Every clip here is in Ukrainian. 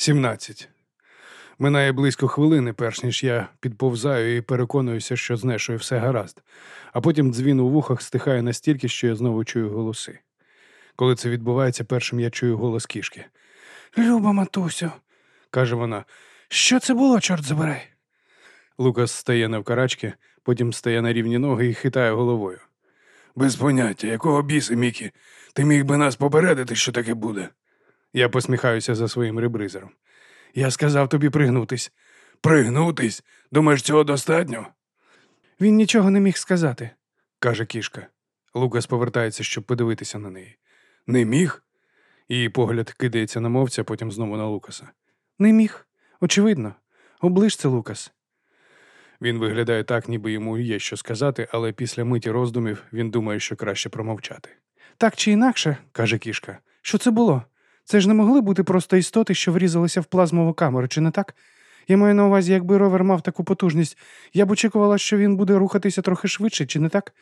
17. Минає близько хвилини, перш ніж я підповзаю і переконуюся, що з Нешою все гаразд, а потім дзвін у вухах стихає настільки, що я знову чую голоси. Коли це відбувається, першим я чую голос кішки. Люба матусю, каже вона, що це було, чорт забирай? Лукас стає навкарачки, потім стає на рівні ноги і хитає головою. Без поняття, якого біса, Мікі? Ти міг би нас попередити, що таке буде. Я посміхаюся за своїм ребризером. Я сказав тобі пригнутись. Пригнутись? Думаєш, цього достатньо? Він нічого не міг сказати, каже кішка. Лукас повертається, щоб подивитися на неї. Не міг? Її погляд кидається на мовця, потім знову на Лукаса. Не міг. Очевидно. Оближ це, Лукас. Він виглядає так, ніби йому є що сказати, але після миті роздумів він думає, що краще промовчати. Так чи інакше, каже кішка, що це було? Це ж не могли бути просто істоти, що врізалися в плазмову камеру, чи не так? Я маю на увазі, якби ровер мав таку потужність, я б очікувала, що він буде рухатися трохи швидше, чи не так?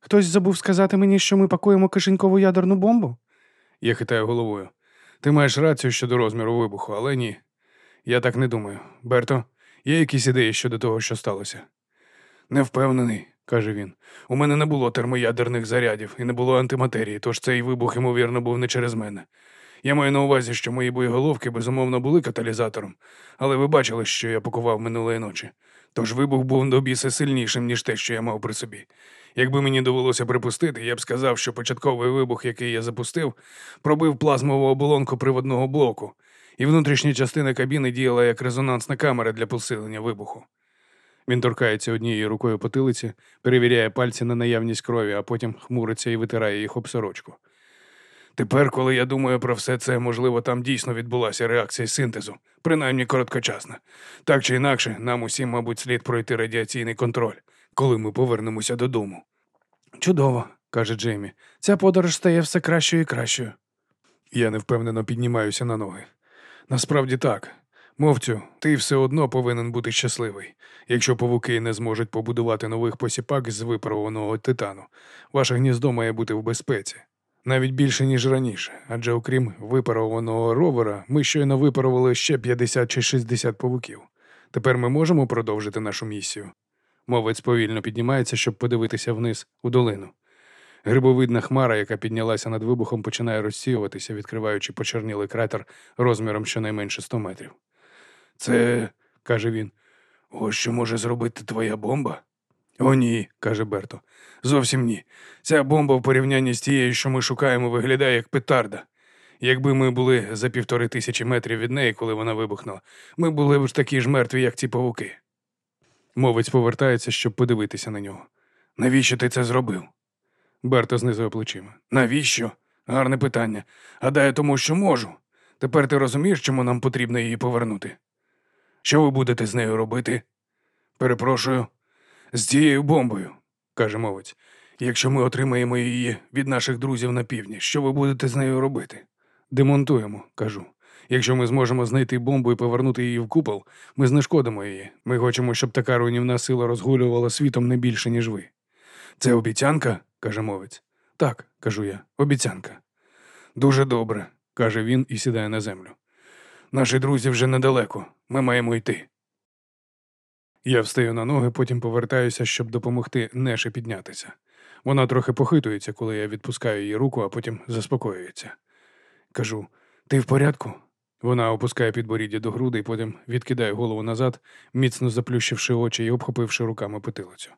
Хтось забув сказати мені, що ми пакуємо кишенькову ядерну бомбу? Я хитаю головою. Ти маєш рацію щодо розміру вибуху, але ні. Я так не думаю. Берто, є якісь ідеї щодо того, що сталося? Не впевнений, каже він. У мене не було термоядерних зарядів і не було антиматерії, тож цей вибух, ймовірно, був не через мене. Я маю на увазі, що мої боєголовки безумовно були каталізатором, але ви бачили, що я пакував минулої ночі. Тож вибух був до біса сильнішим, ніж те, що я мав при собі. Якби мені довелося припустити, я б сказав, що початковий вибух, який я запустив, пробив плазмову оболонку приводного блоку, і внутрішня частина кабіни діяла як резонансна камера для посилення вибуху. Він торкається однією рукою потилиці, перевіряє пальці на наявність крові, а потім хмуриться і витирає їх об сорочку. Тепер, коли я думаю про все це, можливо, там дійсно відбулася реакція синтезу, принаймні короткочасна. Так чи інакше, нам усім, мабуть, слід пройти радіаційний контроль, коли ми повернемося додому. Чудово, каже Джеймі. Ця подорож стає все кращою і кращою. Я невпевнено піднімаюся на ноги. Насправді так. Мовцю, ти все одно повинен бути щасливий. Якщо павуки не зможуть побудувати нових посіпак з випарованого титану, ваше гніздо має бути в безпеці. Навіть більше, ніж раніше, адже окрім випарованого ровера, ми щойно випарували ще 50 чи 60 павуків. Тепер ми можемо продовжити нашу місію. Мовець повільно піднімається, щоб подивитися вниз у долину. Грибовидна хмара, яка піднялася над вибухом, починає розсіюватися, відкриваючи почернілий кратер розміром щонайменше 100 метрів. Це, каже він, ось що може зробити твоя бомба? О, ні, каже Берто. Зовсім ні. Ця бомба в порівнянні з тією, що ми шукаємо, виглядає як петарда. Якби ми були за півтори тисячі метрів від неї, коли вона вибухнула, ми були б такі ж мертві, як ці павуки. Мовець повертається, щоб подивитися на нього. Навіщо ти це зробив? Берто знизує плечима. Навіщо? Гарне питання. Гадаю, тому що можу. Тепер ти розумієш, чому нам потрібно її повернути? Що ви будете з нею робити? Перепрошую, з цією бомбою, каже мовець. Якщо ми отримаємо її від наших друзів на півдні, що ви будете з нею робити? Демонтуємо, кажу. Якщо ми зможемо знайти бомбу і повернути її в купол, ми знешкодимо її. Ми хочемо, щоб така руйнівна сила розгулювала світом не більше, ніж ви. Це обіцянка? каже мовець. Так, кажу я, обіцянка. Дуже добре, каже він і сідає на землю. Наші друзі вже недалеко. Ми маємо йти. Я встаю на ноги, потім повертаюся, щоб допомогти Неші піднятися. Вона трохи похитується, коли я відпускаю її руку, а потім заспокоюється. Кажу: ти в порядку? Вона опускає підборіддя до груди і потім відкидає голову назад, міцно заплющивши очі і обхопивши руками потилицю.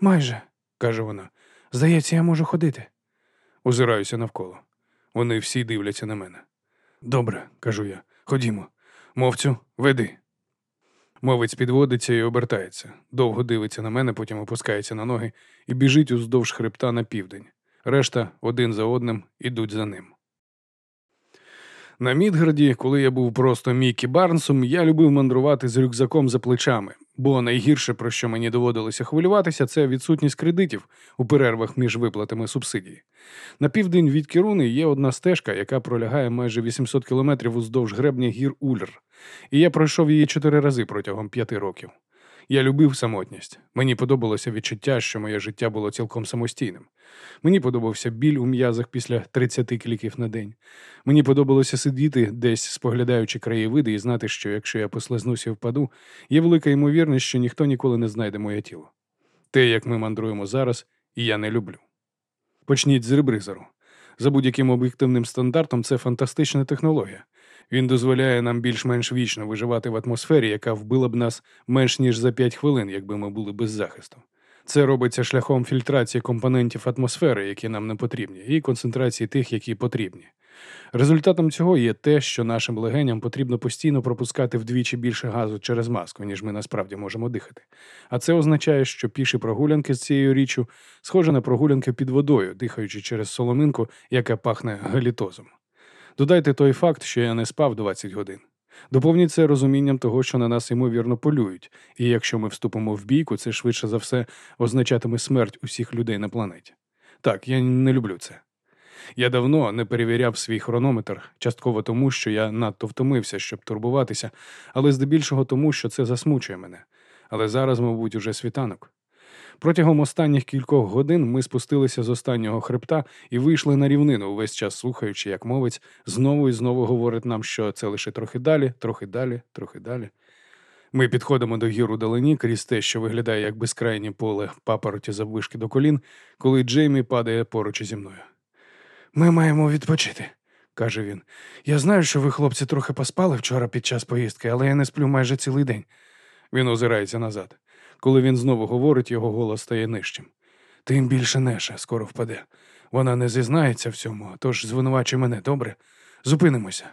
Майже, каже вона, здається, я можу ходити. Озираюся навколо. Вони всі дивляться на мене. Добре, кажу я, ходімо. Мовцю, веди. Мовець підводиться і обертається, довго дивиться на мене, потім опускається на ноги і біжить уздовж хребта на південь. Решта один за одним ідуть за ним. На Мідгарді, коли я був просто Мікі Барнсом, я любив мандрувати з рюкзаком за плечами, бо найгірше, про що мені доводилося хвилюватися, це відсутність кредитів у перервах між виплатами субсидій. На південь від Керуни є одна стежка, яка пролягає майже 800 кілометрів уздовж гребня гір Ульр, і я пройшов її чотири рази протягом п'яти років. Я любив самотність. Мені подобалося відчуття, що моє життя було цілком самостійним. Мені подобався біль у м'язах після 30 кліків на день. Мені подобалося сидіти десь, споглядаючи краєвиди, і знати, що якщо я послизнуся і впаду, є велика ймовірність, що ніхто ніколи не знайде моє тіло. Те, як ми мандруємо зараз, я не люблю. Почніть з ребризеру. За будь-яким об'єктивним стандартом це фантастична технологія. Він дозволяє нам більш-менш вічно виживати в атмосфері, яка вбила б нас менш ніж за 5 хвилин, якби ми були без захисту. Це робиться шляхом фільтрації компонентів атмосфери, які нам не потрібні, і концентрації тих, які потрібні. Результатом цього є те, що нашим легеням потрібно постійно пропускати вдвічі більше газу через маску, ніж ми насправді можемо дихати. А це означає, що піші прогулянки з цією річчю схожі на прогулянки під водою, дихаючи через соломинку, яка пахне галітозом. Додайте той факт, що я не спав 20 годин. Доповніть це розумінням того, що на нас ймовірно полюють, і якщо ми вступимо в бійку, це швидше за все означатиме смерть усіх людей на планеті. Так, я не люблю це. Я давно не перевіряв свій хронометр, частково тому, що я надто втомився, щоб турбуватися, але здебільшого тому, що це засмучує мене. Але зараз, мабуть, уже світанок. Протягом останніх кількох годин ми спустилися з останнього хребта і вийшли на рівнину, увесь час слухаючи, як мовець знову і знову говорить нам, що це лише трохи далі, трохи далі, трохи далі. Ми підходимо до гір у далині крізь те, що виглядає як безкрайнє поле папороті заввишки до колін, коли Джеймі падає поруч зі мною. Ми маємо відпочити, каже він. Я знаю, що ви, хлопці, трохи поспали вчора під час поїздки, але я не сплю майже цілий день. Він озирається назад. Коли він знову говорить, його голос стає нижчим. Тим більше Неша скоро впаде. Вона не зізнається в цьому, тож звинувачуй мене, добре? Зупинимося.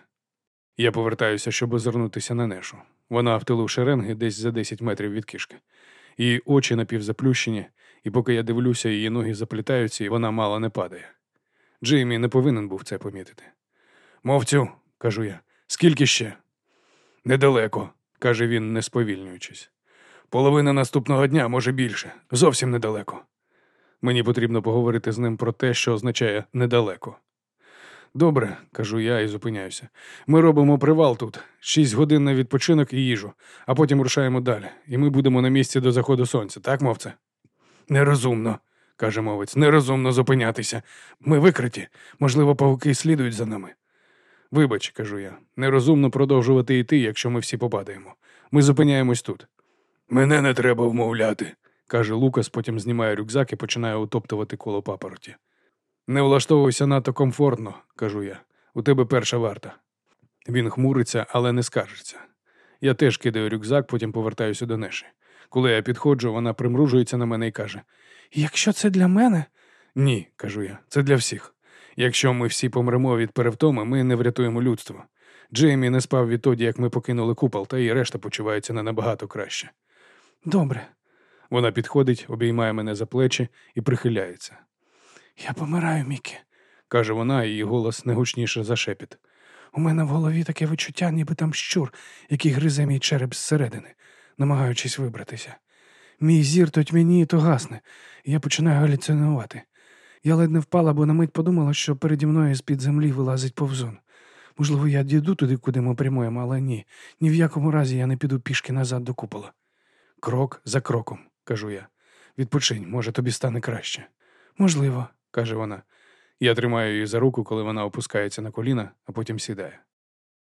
Я повертаюся, щоб озирнутися на Нешу. Вона в тилу шеренги десь за 10 метрів від кішки. Її очі напівзаплющені, і поки я дивлюся, її ноги заплітаються, і вона мало не падає. Джеймі не повинен був це помітити. Мовцю, кажу я, скільки ще? Недалеко, каже він, не сповільнюючись. Половина наступного дня, може більше, зовсім недалеко. Мені потрібно поговорити з ним про те, що означає недалеко. Добре, кажу я і зупиняюся. Ми робимо привал тут, шість годин на відпочинок і їжу, а потім рушаємо далі, і ми будемо на місці до заходу сонця, так, мовце? Нерозумно, каже мовець, нерозумно зупинятися. Ми викриті, можливо, павуки слідують за нами. Вибач, кажу я, нерозумно продовжувати йти, якщо ми всі попадаємо. Ми зупиняємось тут. Мене не треба вмовляти, каже Лукас, потім знімає рюкзак і починає утоптувати коло папороті. Не влаштовуйся надто комфортно, кажу я. У тебе перша варта. Він хмуриться, але не скаржиться. Я теж кидаю рюкзак, потім повертаюся до Неші. Коли я підходжу, вона примружується на мене і каже: Якщо це для мене? Ні, кажу я, це для всіх. Якщо ми всі помремо від перевтоми, ми не врятуємо людство. Джеймі не спав відтоді, як ми покинули купол, та і решта почувається не набагато краще. Добре. Вона підходить, обіймає мене за плечі і прихиляється. Я помираю, Мікі, каже вона, і її голос не гучніше за шепіт. У мене в голові таке відчуття, ніби там щур, який гризе мій череп зсередини, намагаючись вибратися. Мій зір то тьмяніє, то гасне, і я починаю галюцинувати. Я ледь не впала, бо на мить подумала, що переді мною з-під землі вилазить повзун. Можливо, я дійду туди, куди ми прямуємо, але ні. Ні в якому разі я не піду пішки назад до купола. Крок за кроком, кажу я. Відпочинь, може, тобі стане краще. Можливо, каже вона. Я тримаю її за руку, коли вона опускається на коліна, а потім сідає.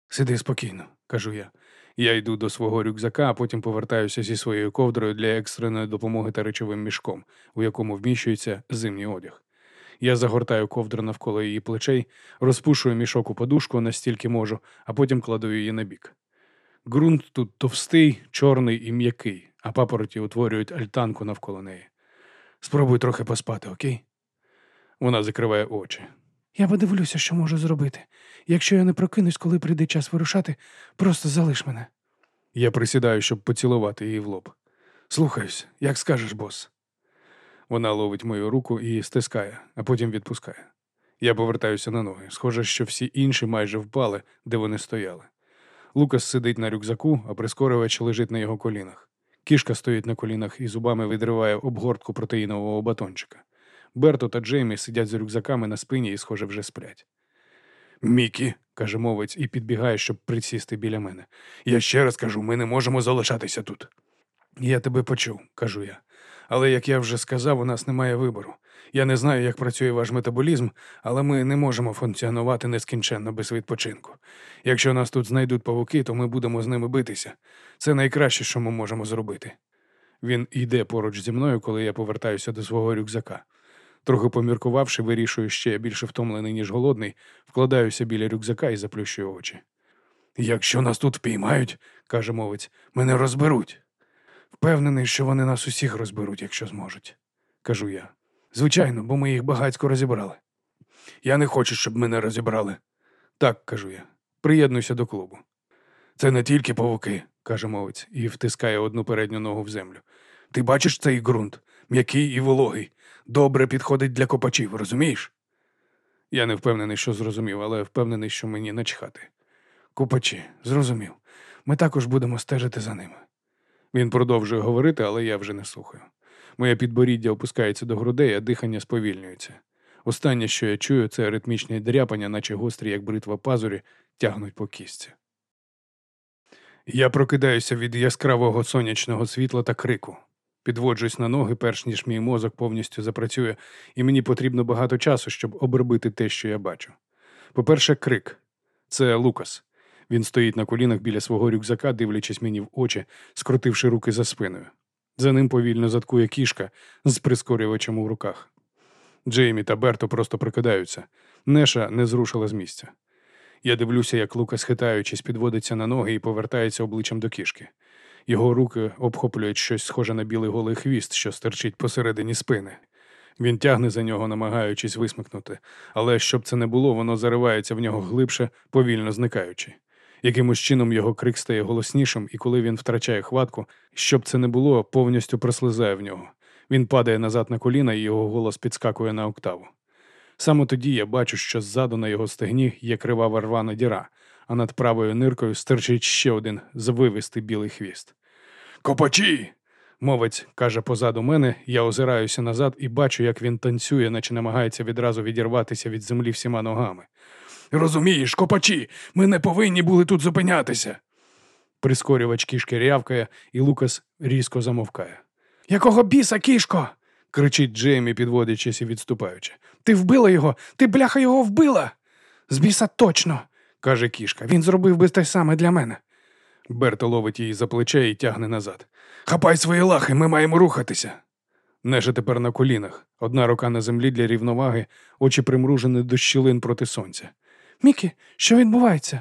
Сиди спокійно, кажу я. Я йду до свого рюкзака, а потім повертаюся зі своєю ковдрою для екстреної допомоги та речовим мішком, у якому вміщується зимній одяг. Я загортаю ковдру навколо її плечей, розпушую мішок у подушку настільки можу, а потім кладу її на бік. Ґрунт тут товстий, чорний і м'який, а папороті утворюють альтанку навколо неї. Спробуй трохи поспати, окей? Вона закриває очі. Я подивлюся, що можу зробити. Якщо я не прокинусь, коли прийде час вирушати, просто залиш мене. Я присідаю, щоб поцілувати її в лоб. Слухаюсь, як скажеш, бос. Вона ловить мою руку і стискає, а потім відпускає. Я повертаюся на ноги. Схоже, що всі інші майже впали, де вони стояли. Лукас сидить на рюкзаку, а прискорювач лежить на його колінах. Кішка стоїть на колінах і зубами відриває обгортку протеїнового батончика. Берто та Джеймі сидять з рюкзаками на спині і, схоже, вже сплять. Мікі, каже мовець і підбігає, щоб присісти біля мене. Я ще раз кажу, ми не можемо залишатися тут. Я тебе почув, кажу я. Але як я вже сказав, у нас немає вибору. Я не знаю, як працює ваш метаболізм, але ми не можемо функціонувати нескінченно без відпочинку. Якщо нас тут знайдуть павуки, то ми будемо з ними битися. Це найкраще, що ми можемо зробити. Він йде поруч зі мною, коли я повертаюся до свого рюкзака. Трохи поміркувавши, вирішую, що я більше втомлений, ніж голодний, вкладаюся біля рюкзака і заплющую очі. Якщо нас тут впіймають, каже мовець, мене розберуть. Впевнений, що вони нас усіх розберуть, якщо зможуть, кажу я. Звичайно, бо ми їх багацько розібрали. Я не хочу, щоб мене розібрали. Так, кажу я. Приєднуйся до клубу. Це не тільки павуки, каже мовець і втискає одну передню ногу в землю. Ти бачиш цей ґрунт, м'який і вологий, добре підходить для копачів, розумієш? Я не впевнений, що зрозумів, але впевнений, що мені начхати. Копачі, зрозумів. Ми також будемо стежити за ними. Він продовжує говорити, але я вже не слухаю. Моє підборіддя опускається до грудей, а дихання сповільнюється. Останнє, що я чую, це ритмічне дряпання, наче гострі, як бритва пазурі, тягнуть по кістці. Я прокидаюся від яскравого сонячного світла та крику. Підводжусь на ноги, перш ніж мій мозок повністю запрацює, і мені потрібно багато часу, щоб обробити те, що я бачу. По-перше, крик це Лукас. Він стоїть на колінах біля свого рюкзака, дивлячись мені в очі, скрутивши руки за спиною. За ним повільно заткує кішка з прискорювачем у руках. Джеймі та Берто просто прикидаються. Неша не зрушила з місця. Я дивлюся, як Лукас, хитаючись, підводиться на ноги і повертається обличчям до кішки. Його руки обхоплюють щось схоже на білий голий хвіст, що стерчить посередині спини. Він тягне за нього, намагаючись висмикнути, але щоб це не було, воно заривається в нього глибше, повільно зникаючи. Якимось чином його крик стає голоснішим, і коли він втрачає хватку, щоб це не було, повністю прослизає в нього. Він падає назад на коліна, і його голос підскакує на октаву. Саме тоді я бачу, що ззаду на його стегні є кривава рвана діра, а над правою ниркою стирчить ще один звивистий білий хвіст. Копачі! Мовець каже позаду мене, я озираюся назад і бачу, як він танцює, наче намагається відразу відірватися від землі всіма ногами. Розумієш, копачі, ми не повинні були тут зупинятися. Прискорювач кішки рявкає, і Лукас різко замовкає. Якого біса, кішко? кричить Джеймі, підводячись і відступаючи. Ти вбила його, ти бляха його вбила. З біса точно, каже кішка. Він зробив би те саме для мене. Берто ловить її за плече і тягне назад. Хапай свої лахи, ми маємо рухатися. Неша тепер на колінах, одна рука на землі для рівноваги, очі примружені до щілин проти сонця. Мікі, що відбувається?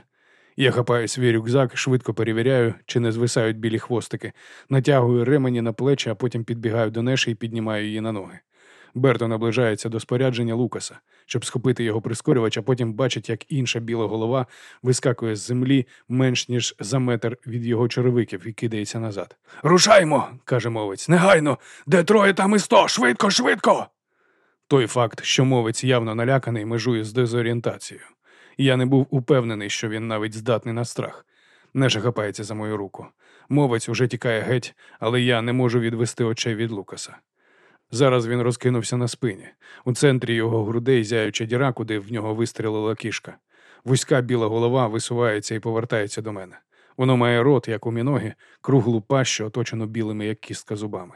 Я хапаю свій рюкзак, швидко перевіряю, чи не звисають білі хвостики, натягую ремені на плечі, а потім підбігаю до Неші і піднімаю її на ноги. Берто наближається до спорядження Лукаса, щоб схопити його прискорювач, а потім бачить, як інша біла голова вискакує з землі менш ніж за метр від його черевиків і кидається назад. Рушаймо, каже мовець, негайно, де троє, там і сто, швидко, швидко. Той факт, що мовець явно наляканий, межує з дезорієнтацією. Я не був упевнений, що він навіть здатний на страх. Неша хапається за мою руку. Мовець уже тікає геть, але я не можу відвести очей від Лукаса. Зараз він розкинувся на спині. У центрі його грудей зяюча діра, куди в нього вистрілила кішка. Вузька біла голова висувається і повертається до мене. Воно має рот, як у міноги, круглу пащу, оточену білими, як кістка зубами.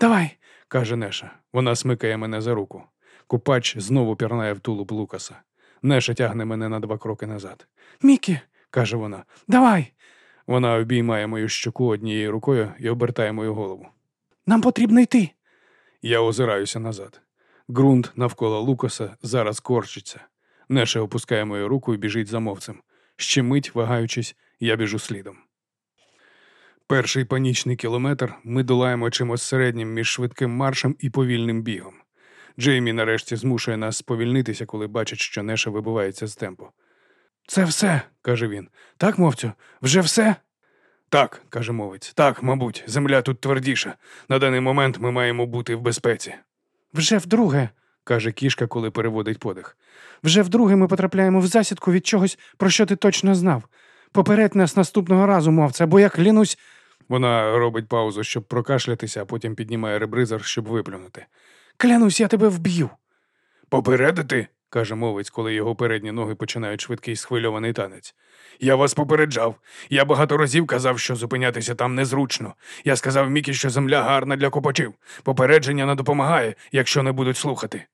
Давай, каже Неша. Вона смикає мене за руку. Купач знову пірнає в тулуб Лукаса. Неша тягне мене на два кроки назад. Мікі, каже вона, давай. Вона обіймає мою щоку однією рукою і обертає мою голову. Нам потрібно йти. Я озираюся назад. Ґрунт навколо Лукаса зараз корчиться. Неша опускає мою руку і біжить за мовцем. Ще мить, вагаючись, я біжу слідом. Перший панічний кілометр ми долаємо чимось середнім між швидким маршем і повільним бігом. Джеймі нарешті змушує нас сповільнитися, коли бачить, що Неша вибивається з темпу. Це все, каже він. Так, мовцю, вже все? Так, каже мовець. Так, мабуть, земля тут твердіша. На даний момент ми маємо бути в безпеці. Вже вдруге, каже кішка, коли переводить подих. Вже вдруге ми потрапляємо в засідку від чогось, про що ти точно знав. Попередь нас наступного разу, мовця, бо я клянусь. Вона робить паузу, щоб прокашлятися, а потім піднімає ребризер, щоб виплюнути. Клянусь, я тебе вб'ю. Попередити? каже мовець, коли його передні ноги починають швидкий схвильований танець. Я вас попереджав. Я багато разів казав, що зупинятися там незручно. Я сказав Мікі, що земля гарна для копачів. Попередження не допомагає, якщо не будуть слухати.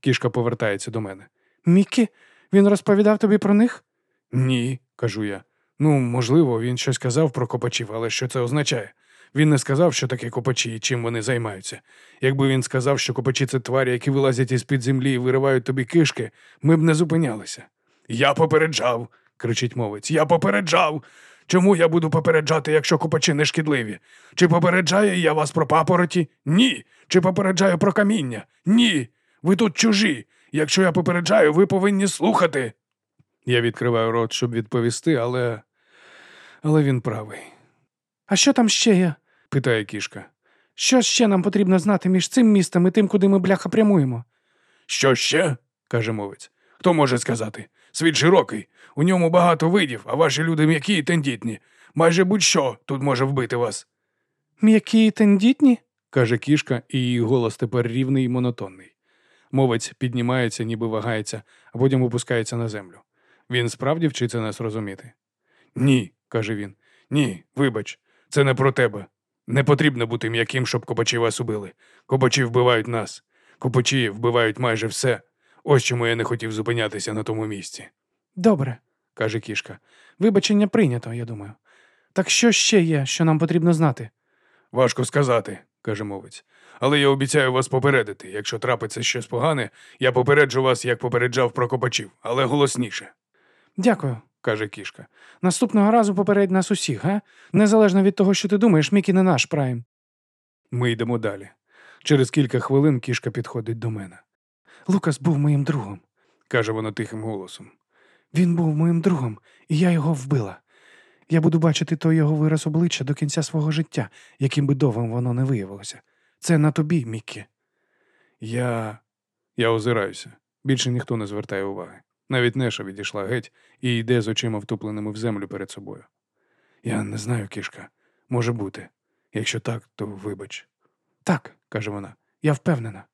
Кішка повертається до мене. Мікі, він розповідав тобі про них? Ні, кажу я. Ну, можливо, він щось казав про копачів, але що це означає? Він не сказав, що таке копачі і чим вони займаються. Якби він сказав, що копачі це тварі, які вилазять із під землі і виривають тобі кишки, ми б не зупинялися. Я попереджав, кричить мовець. Я попереджав. Чому я буду попереджати, якщо копачі не шкідливі? Чи попереджаю я вас про папороті? Ні. Чи попереджаю про каміння? Ні. Ви тут чужі. Якщо я попереджаю, ви повинні слухати. Я відкриваю рот, щоб відповісти, але. Але він правий, А що там ще є? питає кішка. Що ще нам потрібно знати між цим містом і тим, куди ми бляха прямуємо? Що ще? каже мовець. Хто може сказати? Світ широкий, у ньому багато видів, а ваші люди м'які і тендітні. Майже будь-що тут може вбити вас. М'які і тендітні? каже кішка, і її голос тепер рівний і монотонний. Мовець піднімається, ніби вагається, а потім опускається на землю. Він справді вчиться нас розуміти. Ні, каже він. ні, вибач, це не про тебе. Не потрібно бути м'яким, щоб копачі вас убили. Копачі вбивають нас. Копачі вбивають майже все. Ось чому я не хотів зупинятися на тому місці. Добре, каже кішка. вибачення прийнято, я думаю. Так що ще є, що нам потрібно знати? Важко сказати, каже мовець. Але я обіцяю вас попередити. Якщо трапиться щось погане, я попереджу вас, як попереджав про копачів, але голосніше. Дякую. Каже кішка. Наступного разу попередь нас усіх, га? Незалежно від того, що ти думаєш, Мікі не наш прайм. Ми йдемо далі. Через кілька хвилин кішка підходить до мене. Лукас був моїм другом. каже вона тихим голосом. Він був моїм другом, і я його вбила. Я буду бачити той його вираз обличчя до кінця свого життя, яким би довгим воно не виявилося. Це на тобі, Міккі. Я. Я озираюся. Більше ніхто не звертає уваги. Навіть Неша відійшла геть і йде з очима втупленими в землю перед собою. Я не знаю, кішка. Може бути. Якщо так, то вибач. Так, каже вона. я впевнена.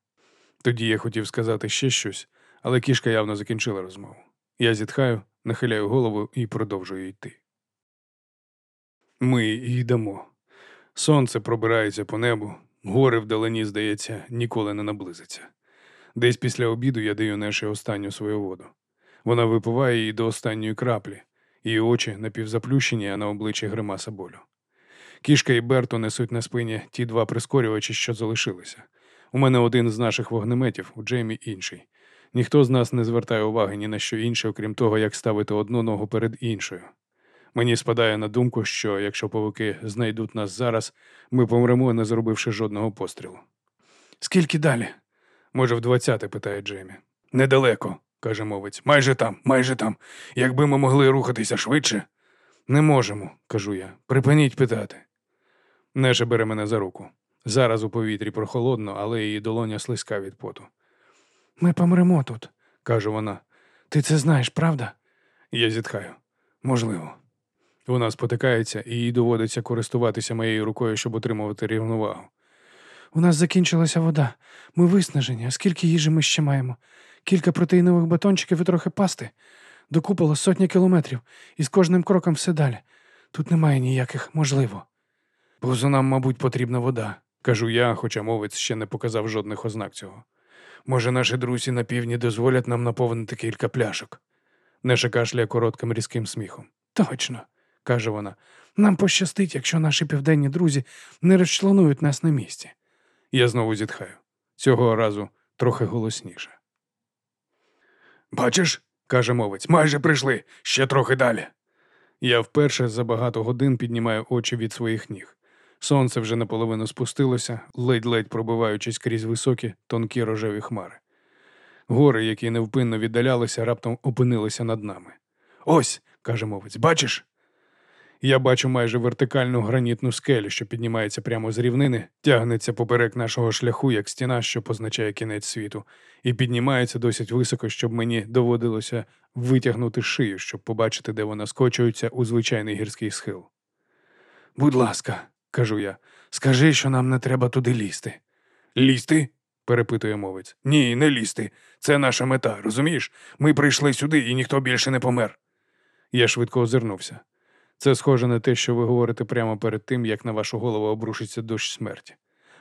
Тоді я хотів сказати ще щось, але кішка явно закінчила розмову. Я зітхаю, нахиляю голову і продовжую йти. Ми йдемо. Сонце пробирається по небу, гори вдалині, здається, ніколи не наблизиться. Десь після обіду я даю Неші останню свою воду. Вона випиває її до останньої краплі, її очі напівзаплющені, а на обличчі гримаса болю. Кішка і Берто несуть на спині ті два прискорювачі, що залишилися. У мене один з наших вогнеметів, у Джеймі інший. Ніхто з нас не звертає уваги ні на що інше, окрім того, як ставити одну ногу перед іншою. Мені спадає на думку, що якщо павуки знайдуть нас зараз, ми помремо, не зробивши жодного пострілу. Скільки далі? Може, в двадцяте, питає Джеймі. Недалеко, каже мовець. Майже там, майже там. Якби ми могли рухатися швидше. Не можемо, кажу я. Припиніть питати. Неша бере мене за руку. Зараз у повітрі прохолодно, але її долоня слизька від поту. Ми помремо тут, каже вона. Ти це знаєш, правда? Я зітхаю. Можливо. Вона спотикається, і їй доводиться користуватися моєю рукою, щоб отримувати рівновагу. У нас закінчилася вода. Ми виснажені, а скільки їжі ми ще маємо? Кілька протеїнових батончиків і трохи пасти. До купола сотня кілометрів, і з кожним кроком все далі. Тут немає ніяких можливо. Повзунам, мабуть, потрібна вода, кажу я, хоча мовець ще не показав жодних ознак цього. Може, наші друзі на півдні дозволять нам наповнити кілька пляшок. Неша кашляє коротким різким сміхом. Точно, каже вона. Нам пощастить, якщо наші південні друзі не розчленують нас на місці. Я знову зітхаю. Цього разу трохи голосніше. Бачиш, каже мовець, майже прийшли, ще трохи далі. Я вперше за багато годин піднімаю очі від своїх ніг. Сонце вже наполовину спустилося, ледь-ледь пробиваючись крізь високі, тонкі рожеві хмари. Гори, які невпинно віддалялися, раптом опинилися над нами. Ось, каже мовець, бачиш? Я бачу майже вертикальну гранітну скелю, що піднімається прямо з рівнини, тягнеться поперек нашого шляху, як стіна, що позначає кінець світу, і піднімається досить високо, щоб мені доводилося витягнути шию, щоб побачити, де вона скочується у звичайний гірський схил. Будь ласка, кажу я, скажи, що нам не треба туди лізти. Лізти? перепитує мовець. Ні, не лізти. Це наша мета, розумієш? Ми прийшли сюди і ніхто більше не помер. Я швидко озирнувся. Це схоже на те, що ви говорите прямо перед тим, як на вашу голову обрушиться дощ смерті.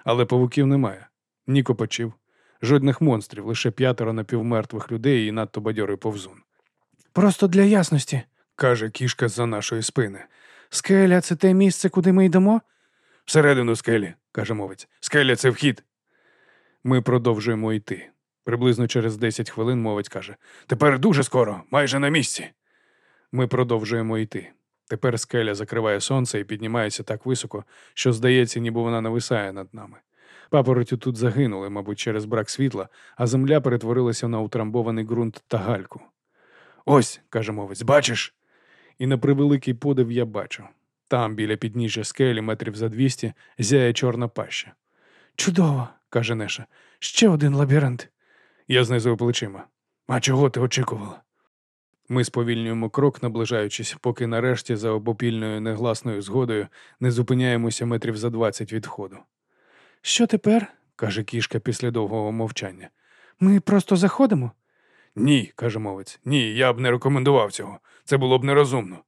Але павуків немає, ні копачів, жодних монстрів, лише п'ятеро напівмертвих людей і надто бадьорий повзун. Просто для ясності. Каже кішка з-за нашої спини. Скеля це те місце, куди ми йдемо? Всередину скелі, каже мовець. Скеля це вхід. Ми продовжуємо йти. Приблизно через 10 хвилин мовець каже: Тепер дуже скоро, майже на місці. Ми продовжуємо йти. Тепер скеля закриває сонце і піднімається так високо, що здається, ніби вона нависає над нами. Папороті тут загинули, мабуть, через брак світла, а земля перетворилася на утрамбований ґрунт та гальку. Ось, каже мовець, бачиш? І на превеликий подив я бачу. Там, біля підніжжя скелі, метрів за двісті, зяє чорна паща. Чудово, каже Неша. Ще один лабіринт. Я знизую плечима. А чого ти очікувала? Ми сповільнюємо крок, наближаючись, поки нарешті за обопільною негласною згодою не зупиняємося метрів за двадцять від входу. Що тепер? каже кішка після довгого мовчання. Ми просто заходимо? Ні, каже мовець. Ні, я б не рекомендував цього. Це було б нерозумно.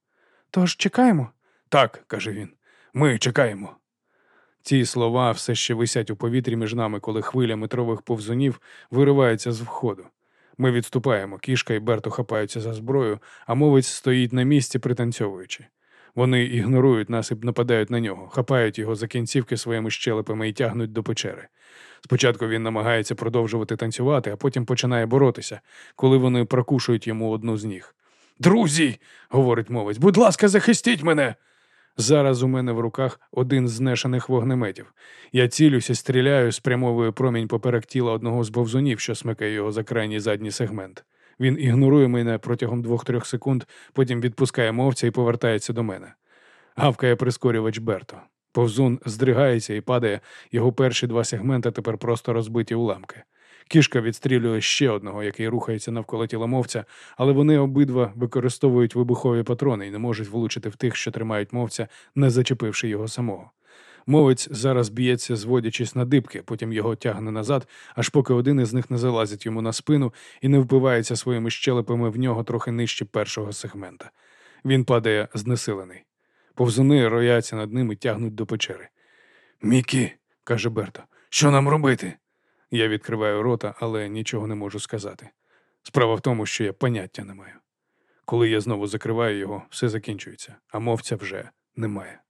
Тож чекаємо. Так, каже він. Ми чекаємо. Ці слова все ще висять у повітрі між нами, коли хвиля метрових повзунів виривається з входу. Ми відступаємо, кішка і Берто хапаються за зброю, а мовець стоїть на місці, пританцьовуючи. Вони ігнорують нас і нападають на нього, хапають його за кінцівки своїми щелепами і тягнуть до печери. Спочатку він намагається продовжувати танцювати, а потім починає боротися, коли вони прокушують йому одну з ніг. Друзі, говорить мовець, будь ласка, захистіть мене. Зараз у мене в руках один з знешених вогнеметів. Я цілюся, стріляю, спрямовую промінь поперек тіла одного з бовзунів, що смикає його за крайній задній сегмент. Він ігнорує мене протягом двох-трьох секунд, потім відпускає мовця і повертається до мене. Гавкає прискорювач Берто. Повзун здригається і падає, його перші два сегменти тепер просто розбиті уламки. Кішка відстрілює ще одного, який рухається навколо тіла мовця, але вони обидва використовують вибухові патрони і не можуть влучити в тих, що тримають мовця, не зачепивши його самого. Мовець зараз б'ється, зводячись на дибки, потім його тягне назад, аж поки один із них не залазить йому на спину і не впивається своїми щелепами в нього трохи нижче першого сегмента. Він падає знесилений. Повзуни рояться над ним і тягнуть до печери. Мікі, каже Берто, що нам робити? Я відкриваю рота, але нічого не можу сказати. Справа в тому, що я поняття не маю. Коли я знову закриваю його, все закінчується, а мовця вже немає.